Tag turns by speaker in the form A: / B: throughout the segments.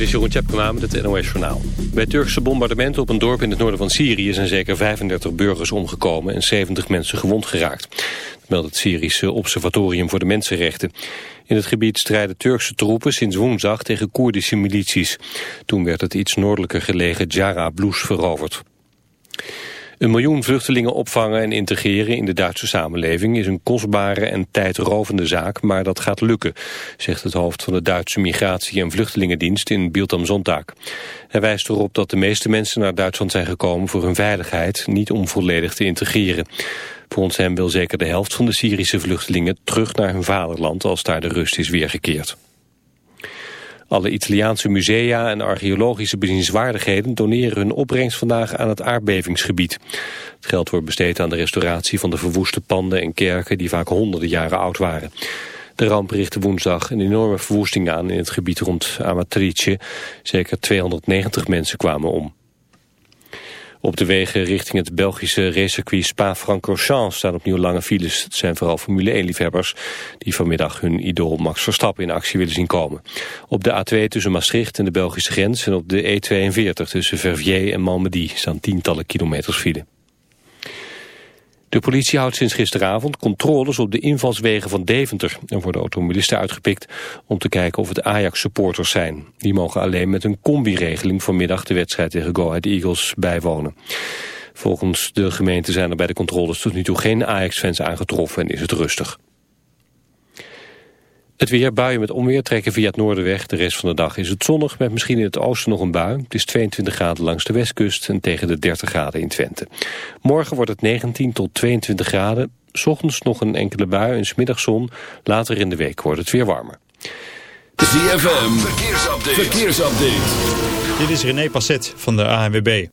A: dit is Jeroen Tjepkema met het NOS Journaal. Bij Turkse bombardementen op een dorp in het noorden van Syrië... zijn zeker 35 burgers omgekomen en 70 mensen gewond geraakt. Meldt het Syrische Observatorium voor de Mensenrechten. In het gebied strijden Turkse troepen sinds woensdag tegen Koerdische milities. Toen werd het iets noordelijker gelegen Jara Blus veroverd. Een miljoen vluchtelingen opvangen en integreren in de Duitse samenleving is een kostbare en tijdrovende zaak, maar dat gaat lukken, zegt het hoofd van de Duitse Migratie- en Vluchtelingendienst in Bild am. Hij wijst erop dat de meeste mensen naar Duitsland zijn gekomen voor hun veiligheid, niet om volledig te integreren. Volgens hem wil zeker de helft van de Syrische vluchtelingen terug naar hun vaderland als daar de rust is weergekeerd. Alle Italiaanse musea en archeologische bezienswaardigheden doneren hun opbrengst vandaag aan het aardbevingsgebied. Het geld wordt besteed aan de restauratie van de verwoeste panden en kerken die vaak honderden jaren oud waren. De ramp richtte woensdag een enorme verwoesting aan in het gebied rond Amatrice. Zeker 290 mensen kwamen om. Op de wegen richting het Belgische racecircuit Spa-Francorchamps staan opnieuw lange files. Het zijn vooral Formule 1-liefhebbers die vanmiddag hun idool Max Verstappen in actie willen zien komen. Op de A2 tussen Maastricht en de Belgische grens en op de E42 tussen Verviers en Malmedy staan tientallen kilometers file. De politie houdt sinds gisteravond controles op de invalswegen van Deventer. Er worden automobilisten uitgepikt om te kijken of het Ajax-supporters zijn. Die mogen alleen met een combi-regeling vanmiddag de wedstrijd tegen Go Ahead Eagles bijwonen. Volgens de gemeente zijn er bij de controles tot nu toe geen Ajax-fans aangetroffen en is het rustig. Het weer, buien met onweer trekken via het noorden weg. De rest van de dag is het zonnig, met misschien in het oosten nog een bui. Het is 22 graden langs de westkust en tegen de 30 graden in Twente. Morgen wordt het 19 tot 22 graden. S ochtends nog een enkele bui en smiddags zon. Later in de week wordt het weer warmer.
B: ZFM, verkeersupdate. verkeersupdate.
C: Dit is René Passet van de ANWB.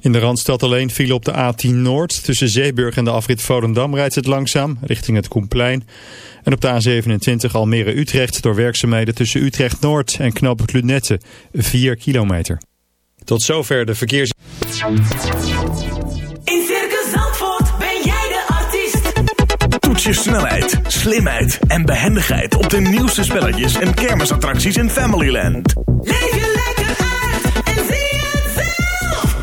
C: In de Randstad alleen viel op de A10 Noord. Tussen Zeeburg en de afrit Volendam rijdt het langzaam richting het Koenplein. En op de A27 Almere-Utrecht door werkzaamheden tussen Utrecht-Noord en Knoop Lunette 4 kilometer. Tot zover de verkeers...
D: In Circus Zandvoort ben jij de artiest.
E: Toets je snelheid, slimheid en behendigheid op de nieuwste spelletjes en kermisattracties in Familyland.
D: Leef je lekker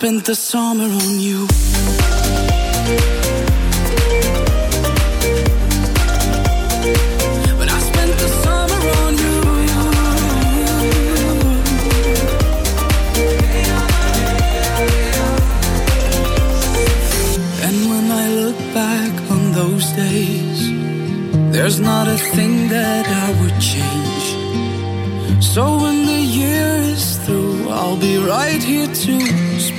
F: spent the summer on you. There's not a thing that I would change. So when the year is through, I'll be right here too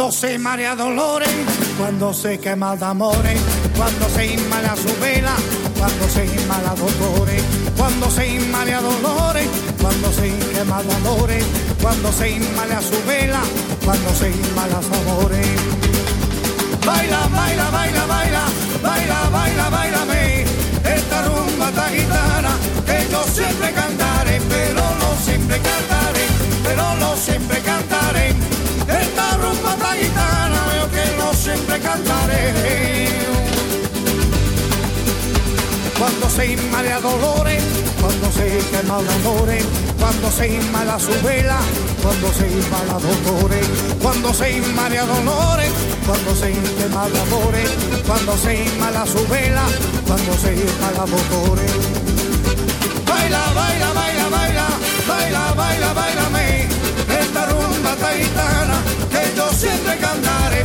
G: Cuando se marea dolores, cuando se quema de amores, cuando se inmala su vela, cuando se inmala dolores, cuando se inmala dolores, cuando se quema de amores, cuando se inmala su vela, cuando se inmala su amores. Baila, baila, baila, baila, baila, baila, bailame, esta rumba esta gitana, que yo siempre cantaré, cantaré. Cuando se inmala dolores, cuando se quema de amores, cuando se inmala su vela, cuando se inmala dolores, cuando se inmala dolores, cuando se quema de amores, cuando se inmala su vela, cuando se inmala dolores. Baila, baila, baila, baila, baila, baila, bailame, esta rumba esta gitana, que yo siempre cantaré,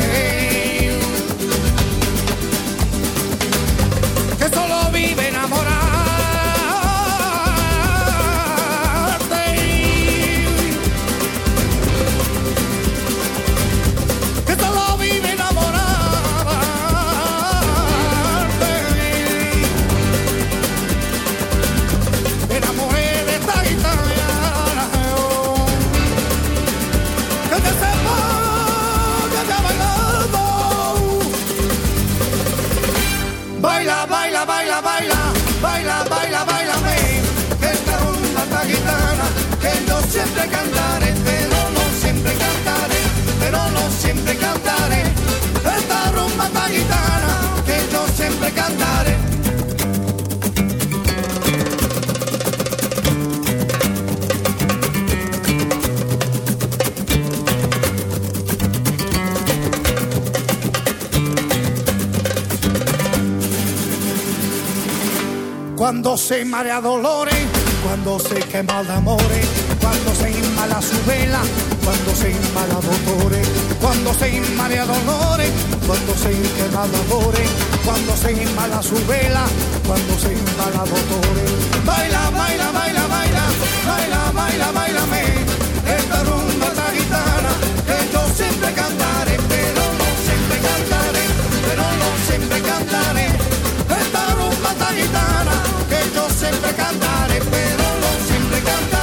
G: se marea dolores, cuando se quema de amores, cuando se inmala su vela, cuando se inmala dolores, cuando se inmala dolores, cuando se quema dolores, cuando se inmala su vela, cuando se inmala dolores. Baila, baila, baila, baila, baila, baila,
H: baila, baila. Don't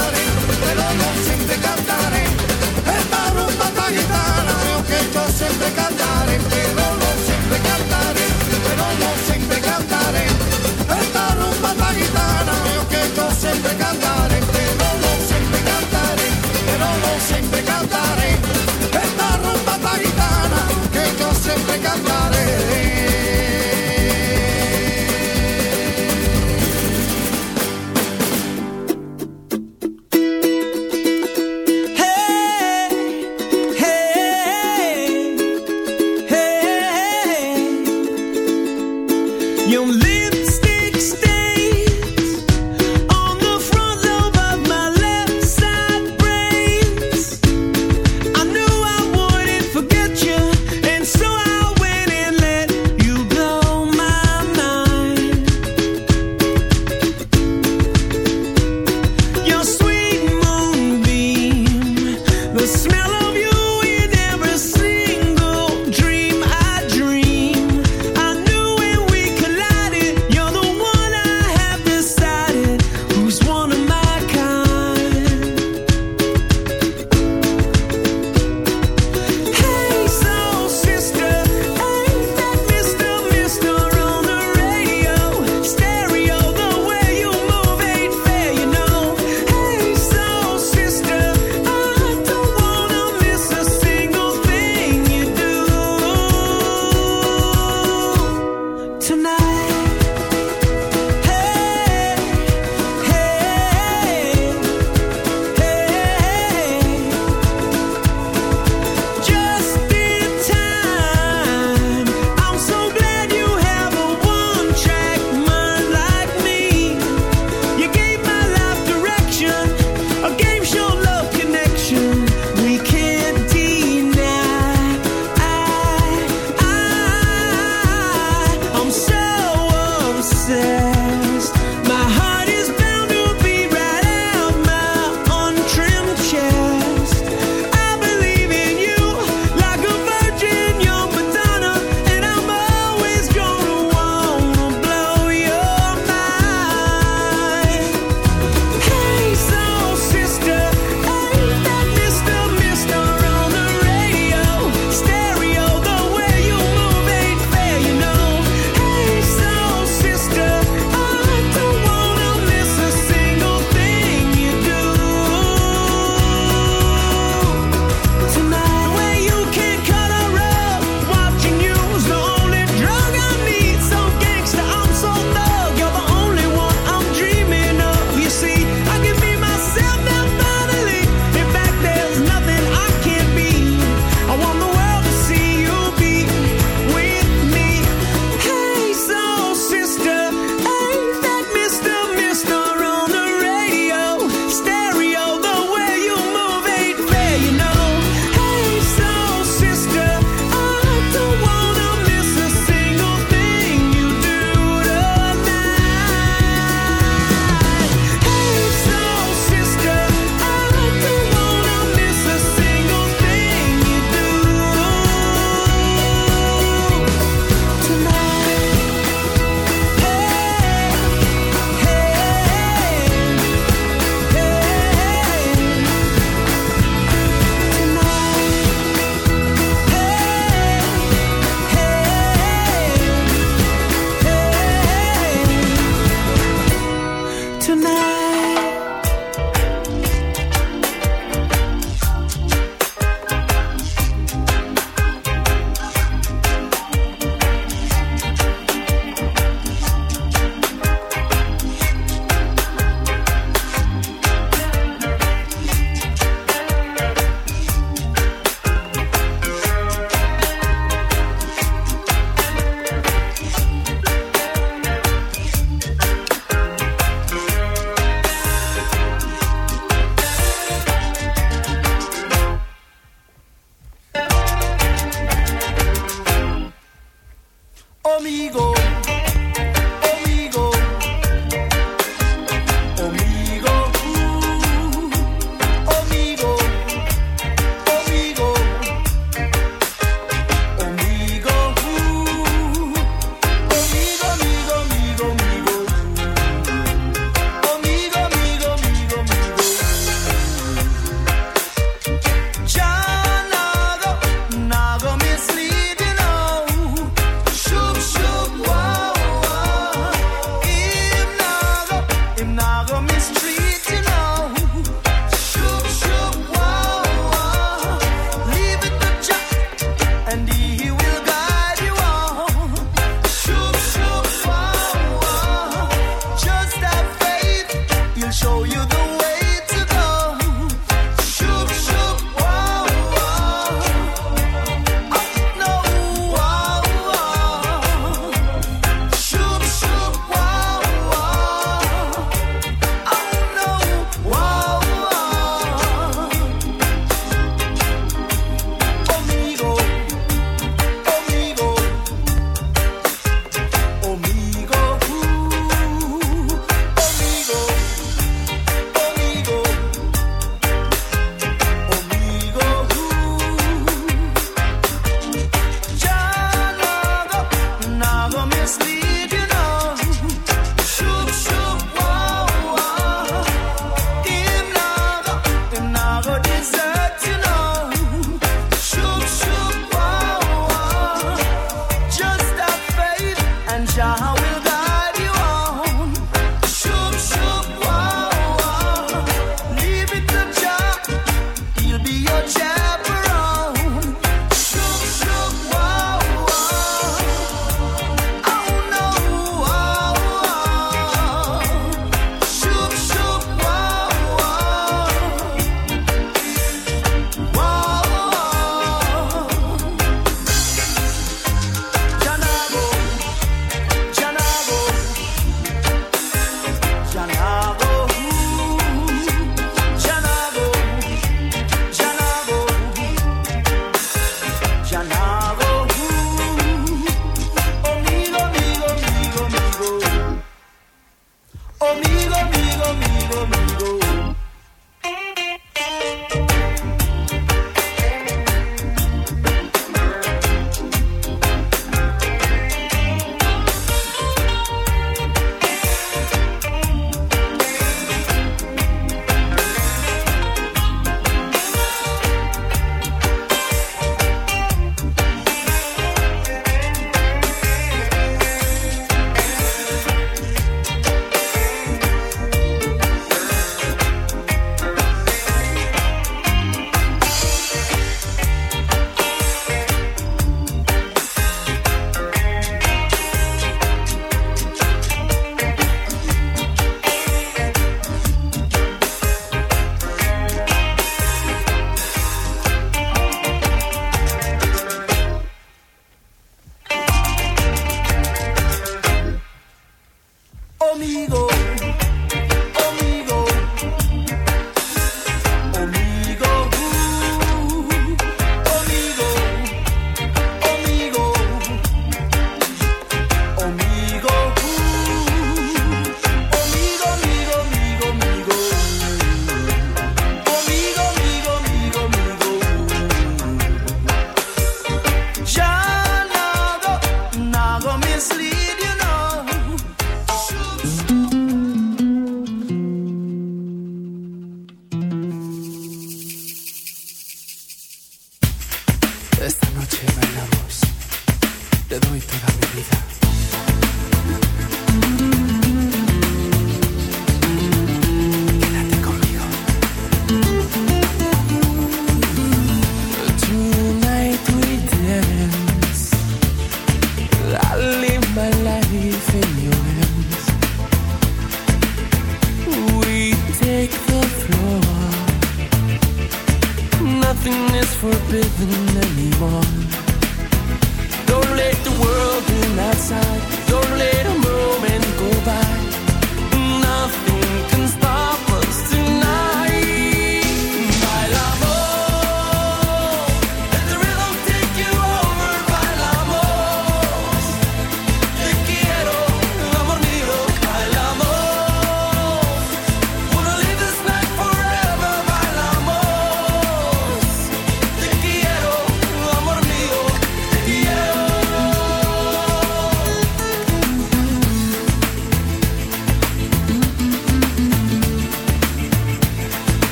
H: you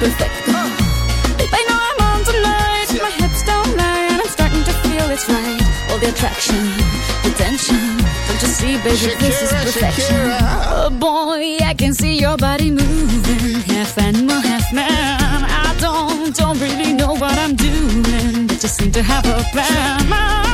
I: Perfect. Babe, I know I'm on tonight, my hips don't lie, and I'm starting to feel it's right. All the attraction, the tension. Don't you see, baby, this is perfection.
J: Shakira.
I: Oh boy, I can see your body moving, half animal, half man. I don't, don't really know what I'm doing, but just seem to have a plan.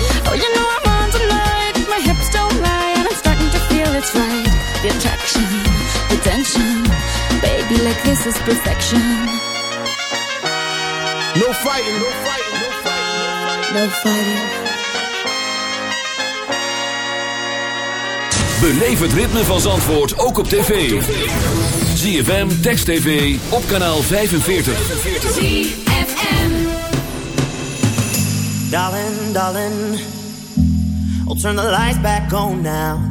K: It's right. The attraction, the tension. Baby, like this is perfection.
I: No fighting, no fighting, no fighting.
K: No fighting.
B: Beleef het ritme van Zandvoort ook op tv. ZFM, Text TV, op kanaal 45.
H: Darling, darling, I'll turn the lights back on now.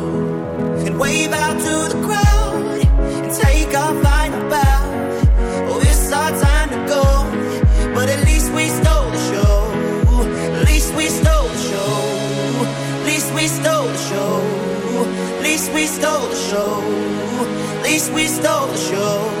H: We stole the show.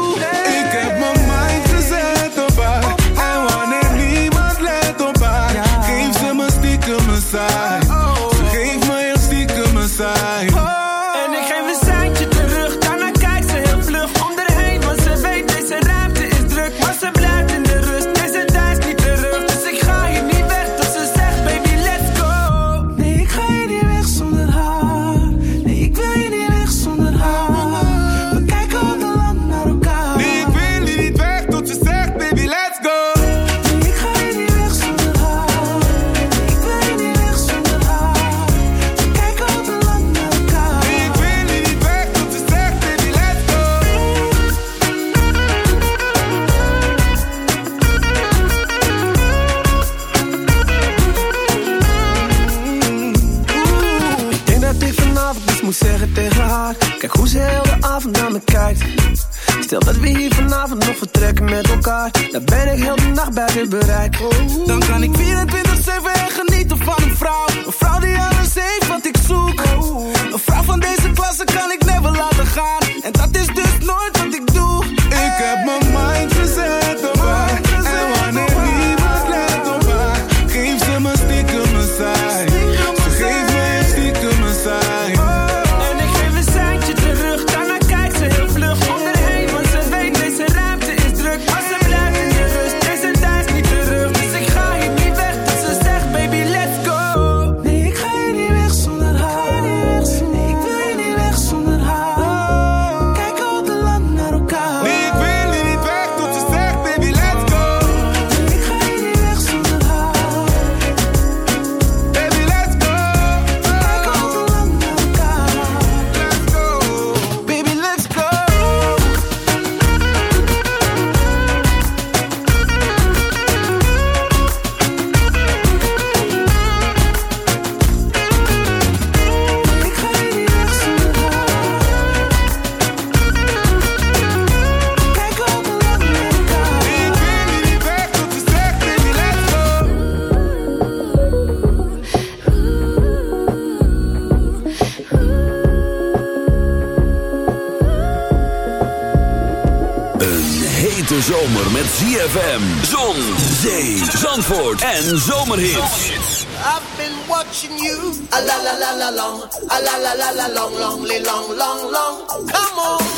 L: buiten bereik. Dan
B: ZFM, Zon, Zee, Zandvoort en Zomerhits.
H: I've been watching you, a la la la la long, a la la la la long, long, long, long, long, come on.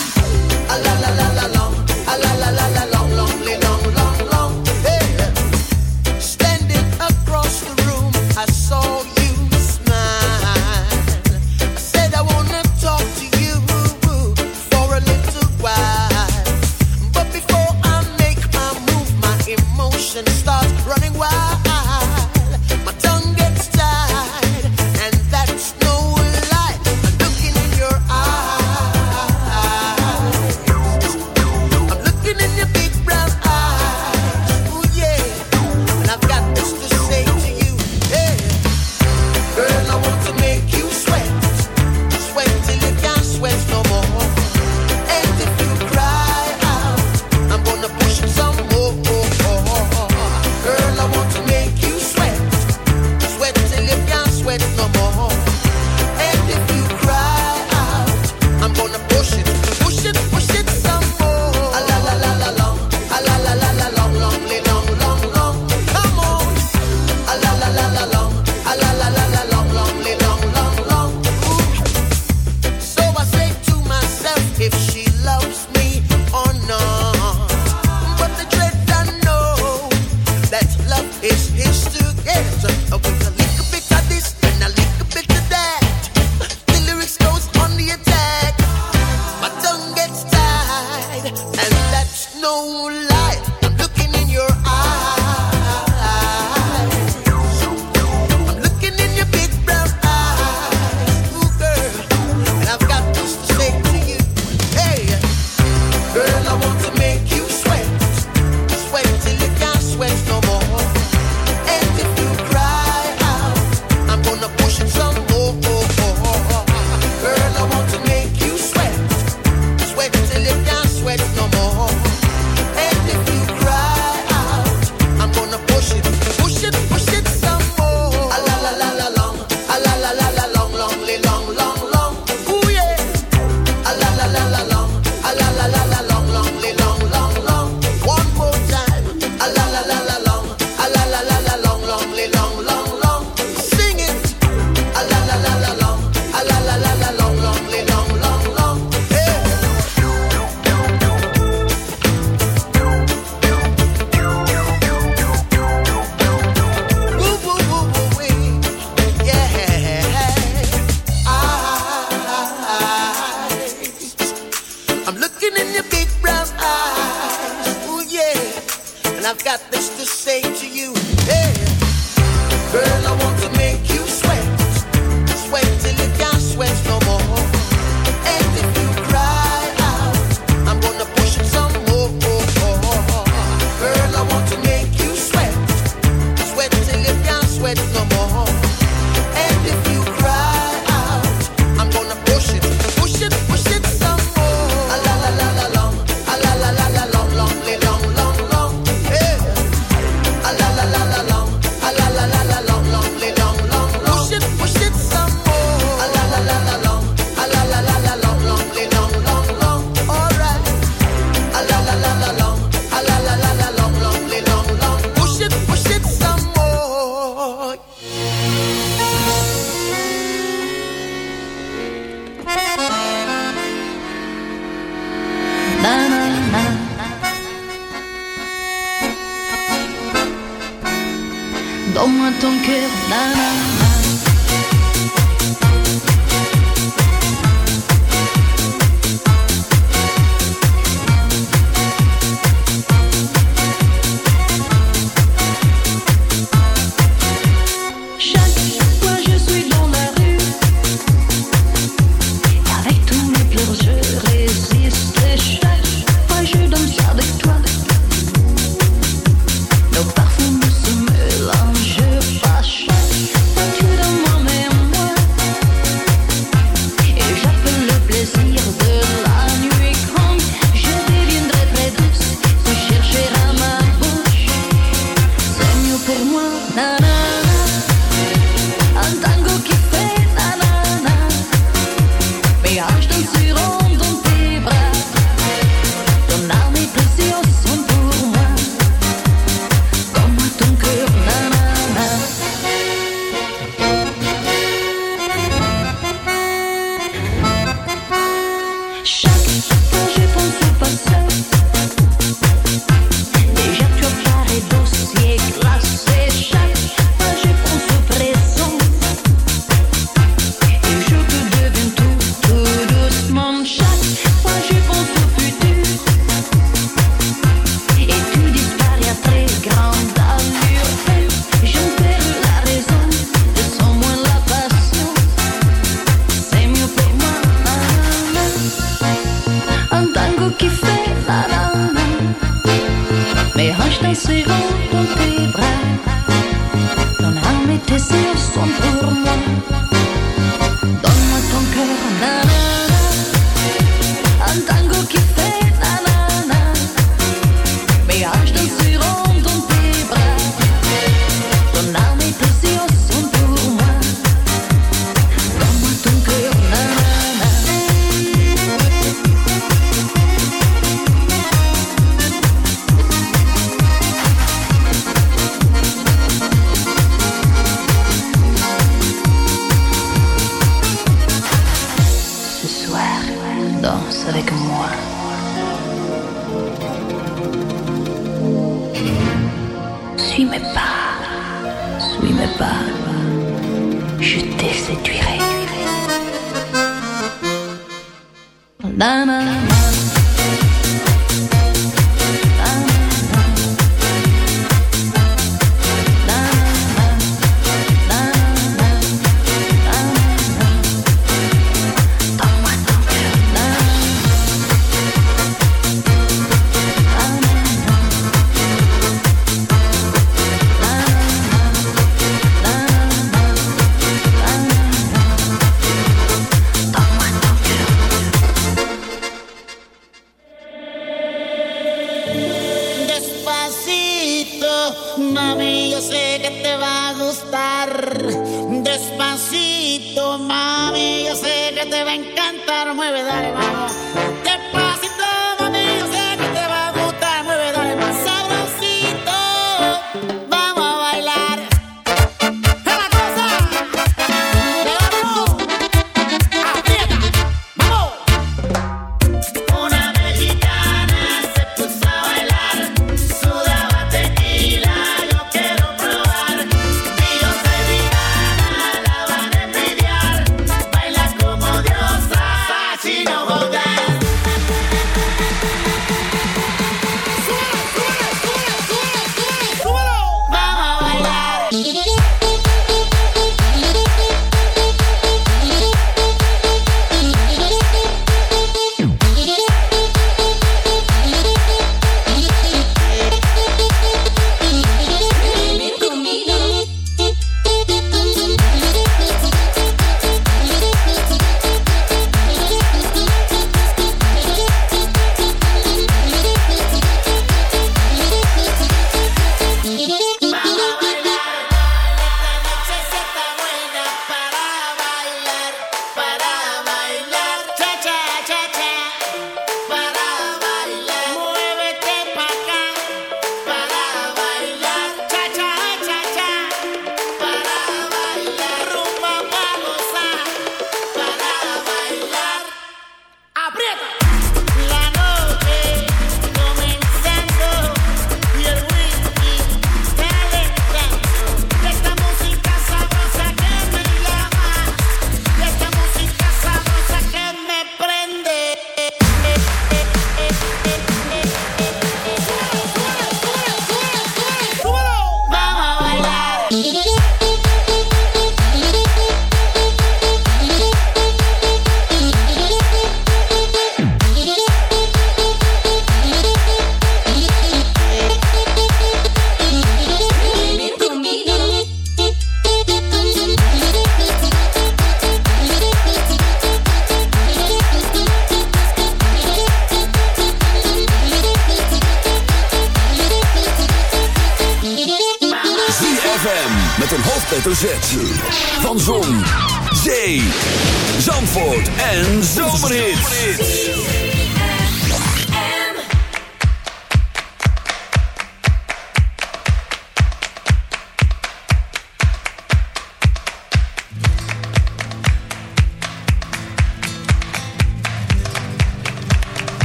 K: Je te séduirai.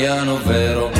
M: italiano vero.